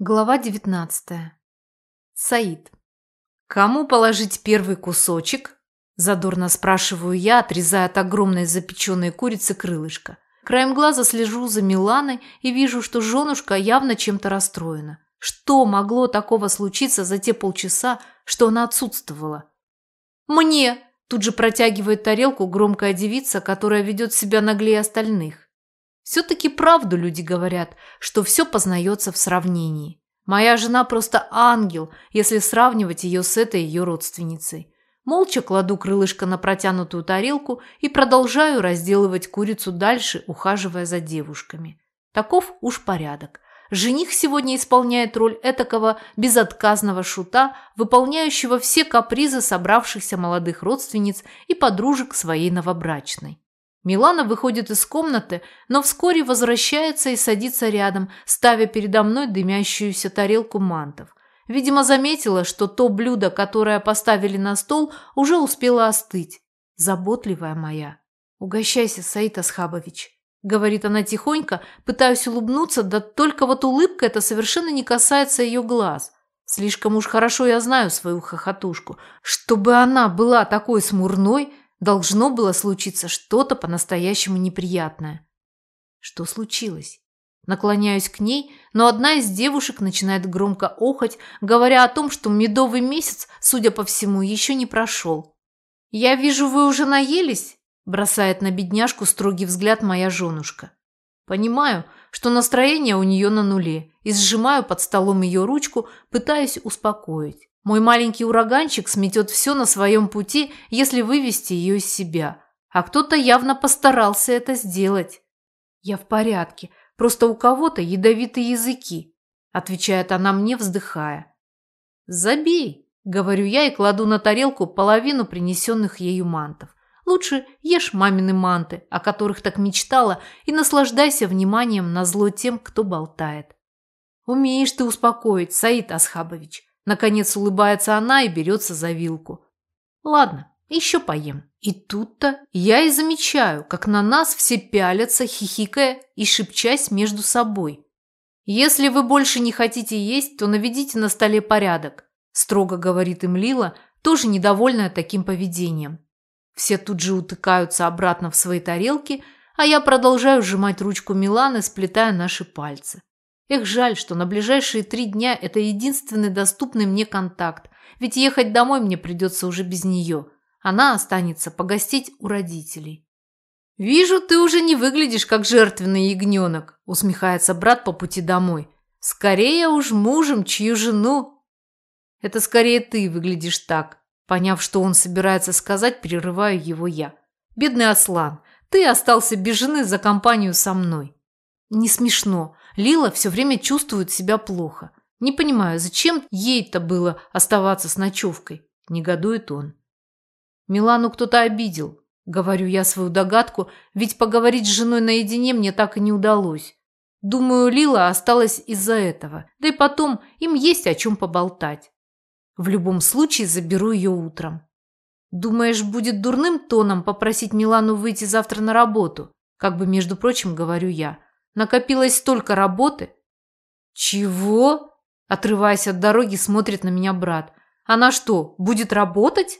Глава 19. Саид. «Кому положить первый кусочек?» – задорно спрашиваю я, отрезая от огромной запеченной курицы крылышко. Краем глаза слежу за Миланой и вижу, что женушка явно чем-то расстроена. Что могло такого случиться за те полчаса, что она отсутствовала? «Мне!» – тут же протягивает тарелку громкая девица, которая ведет себя наглее остальных. Все-таки правду люди говорят, что все познается в сравнении. Моя жена просто ангел, если сравнивать ее с этой ее родственницей. Молча кладу крылышко на протянутую тарелку и продолжаю разделывать курицу дальше, ухаживая за девушками. Таков уж порядок. Жених сегодня исполняет роль этакого безотказного шута, выполняющего все капризы собравшихся молодых родственниц и подружек своей новобрачной. Милана выходит из комнаты, но вскоре возвращается и садится рядом, ставя передо мной дымящуюся тарелку мантов. Видимо, заметила, что то блюдо, которое поставили на стол, уже успело остыть. Заботливая моя. «Угощайся, Саид Асхабович», — говорит она тихонько, пытаюсь улыбнуться, да только вот улыбка эта совершенно не касается ее глаз. Слишком уж хорошо я знаю свою хохотушку. Чтобы она была такой смурной, Должно было случиться что-то по-настоящему неприятное. Что случилось? Наклоняюсь к ней, но одна из девушек начинает громко охать, говоря о том, что медовый месяц, судя по всему, еще не прошел. «Я вижу, вы уже наелись?» – бросает на бедняжку строгий взгляд моя женушка. Понимаю, что настроение у нее на нуле, и сжимаю под столом ее ручку, пытаясь успокоить. Мой маленький ураганчик сметет все на своем пути, если вывести ее из себя. А кто-то явно постарался это сделать. Я в порядке, просто у кого-то ядовитые языки, отвечает она мне, вздыхая. Забей, говорю я и кладу на тарелку половину принесенных ею мантов. Лучше ешь мамины манты, о которых так мечтала, и наслаждайся вниманием на зло тем, кто болтает. Умеешь ты успокоить, Саид Асхабович. Наконец улыбается она и берется за вилку. Ладно, еще поем. И тут-то я и замечаю, как на нас все пялятся, хихикая и шепчась между собой. «Если вы больше не хотите есть, то наведите на столе порядок», строго говорит им Лила, тоже недовольная таким поведением. Все тут же утыкаются обратно в свои тарелки, а я продолжаю сжимать ручку Миланы, сплетая наши пальцы. Эх, жаль, что на ближайшие три дня это единственный доступный мне контакт, ведь ехать домой мне придется уже без нее. Она останется погостить у родителей. «Вижу, ты уже не выглядишь как жертвенный ягненок», усмехается брат по пути домой. «Скорее уж мужем, чью жену...» «Это скорее ты выглядишь так», поняв, что он собирается сказать, перерываю его я. «Бедный Аслан, ты остался без жены за компанию со мной». «Не смешно. Лила все время чувствует себя плохо. Не понимаю, зачем ей-то было оставаться с ночевкой? Негодует он. Милану кто-то обидел. Говорю я свою догадку, ведь поговорить с женой наедине мне так и не удалось. Думаю, Лила осталась из-за этого. Да и потом им есть о чем поболтать. В любом случае заберу ее утром. Думаешь, будет дурным тоном попросить Милану выйти завтра на работу? Как бы, между прочим, говорю я. Накопилось столько работы. Чего? Отрываясь от дороги, смотрит на меня брат. Она что, будет работать?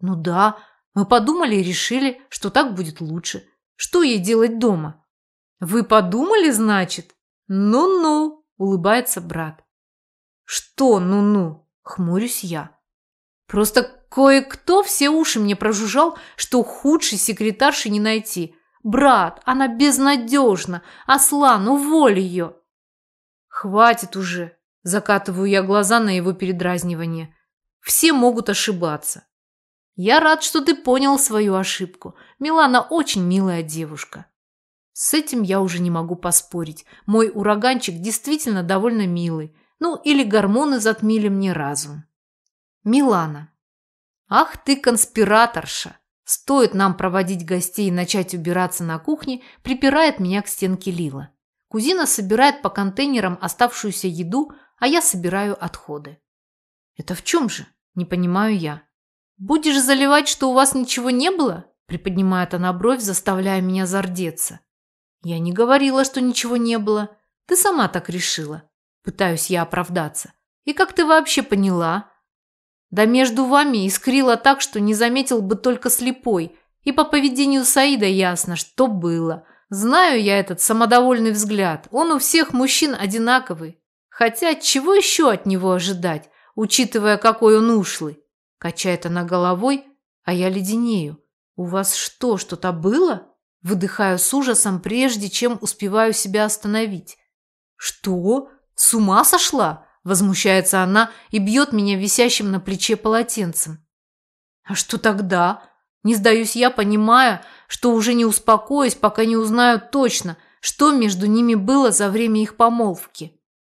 Ну да, мы подумали и решили, что так будет лучше. Что ей делать дома? Вы подумали, значит? Ну-ну, улыбается брат. Что ну-ну? Хмурюсь я. Просто кое-кто все уши мне прожужжал, что худшей секретарши не найти. «Брат, она безнадежна! Аслан, уволь ее!» «Хватит уже!» – закатываю я глаза на его передразнивание. «Все могут ошибаться». «Я рад, что ты понял свою ошибку. Милана очень милая девушка». С этим я уже не могу поспорить. Мой ураганчик действительно довольно милый. Ну, или гормоны затмили мне разум. Милана. Ах ты конспираторша! Стоит нам проводить гостей и начать убираться на кухне, припирает меня к стенке Лила. Кузина собирает по контейнерам оставшуюся еду, а я собираю отходы. Это в чем же? Не понимаю я. Будешь заливать, что у вас ничего не было? Приподнимает она бровь, заставляя меня зардеться. Я не говорила, что ничего не было. Ты сама так решила. Пытаюсь я оправдаться. И как ты вообще поняла? Да между вами искрило так, что не заметил бы только слепой. И по поведению Саида ясно, что было. Знаю я этот самодовольный взгляд. Он у всех мужчин одинаковый. Хотя чего еще от него ожидать, учитывая, какой он ушлый? Качает она головой, а я леденею. У вас что, что-то было? Выдыхаю с ужасом, прежде чем успеваю себя остановить. Что? С ума сошла? Возмущается она и бьет меня висящим на плече полотенцем. А что тогда? Не сдаюсь я, понимая, что уже не успокоюсь, пока не узнаю точно, что между ними было за время их помолвки.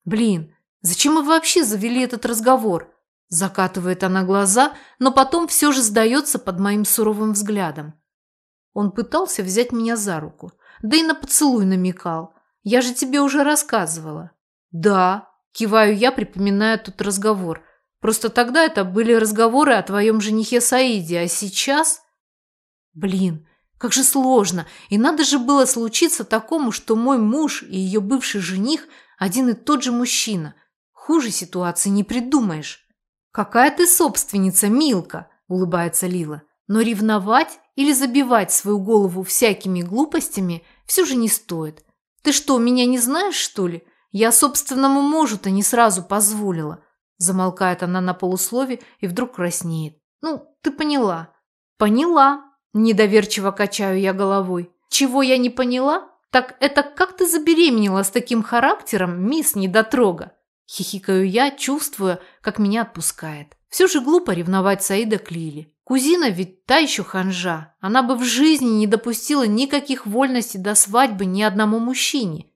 Блин, зачем мы вообще завели этот разговор? Закатывает она глаза, но потом все же сдается под моим суровым взглядом. Он пытался взять меня за руку, да и на поцелуй намекал. Я же тебе уже рассказывала. Да, Киваю я, припоминая тут разговор. Просто тогда это были разговоры о твоем женихе Саиде, а сейчас... Блин, как же сложно. И надо же было случиться такому, что мой муж и ее бывший жених один и тот же мужчина. Хуже ситуации не придумаешь. Какая ты собственница, Милка, улыбается Лила. Но ревновать или забивать свою голову всякими глупостями все же не стоит. Ты что, меня не знаешь, что ли? Я собственному мужу-то не сразу позволила. Замолкает она на полуслове и вдруг краснеет. Ну, ты поняла. Поняла. Недоверчиво качаю я головой. Чего я не поняла? Так это как ты забеременела с таким характером, мисс Недотрога? Хихикаю я, чувствуя, как меня отпускает. Все же глупо ревновать Саида к Лиле. Кузина ведь та еще ханжа. Она бы в жизни не допустила никаких вольностей до свадьбы ни одному мужчине.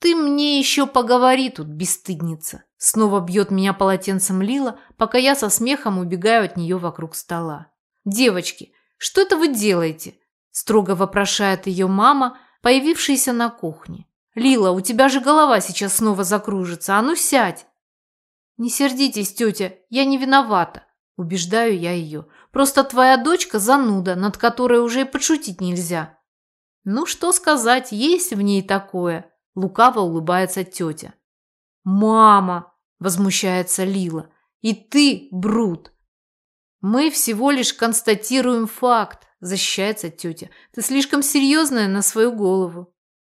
«Ты мне еще поговори тут, бесстыдница!» Снова бьет меня полотенцем Лила, пока я со смехом убегаю от нее вокруг стола. «Девочки, что это вы делаете?» Строго вопрошает ее мама, появившаяся на кухне. «Лила, у тебя же голова сейчас снова закружится, а ну сядь!» «Не сердитесь, тетя, я не виновата», – убеждаю я ее. «Просто твоя дочка зануда, над которой уже и подшутить нельзя». «Ну, что сказать, есть в ней такое», Лукаво улыбается тетя. «Мама!» – возмущается Лила. «И ты, Брут!» «Мы всего лишь констатируем факт», – защищается тетя. «Ты слишком серьезная на свою голову».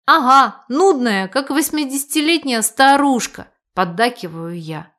«Ага, нудная, как восьмидесятилетняя старушка», – поддакиваю я.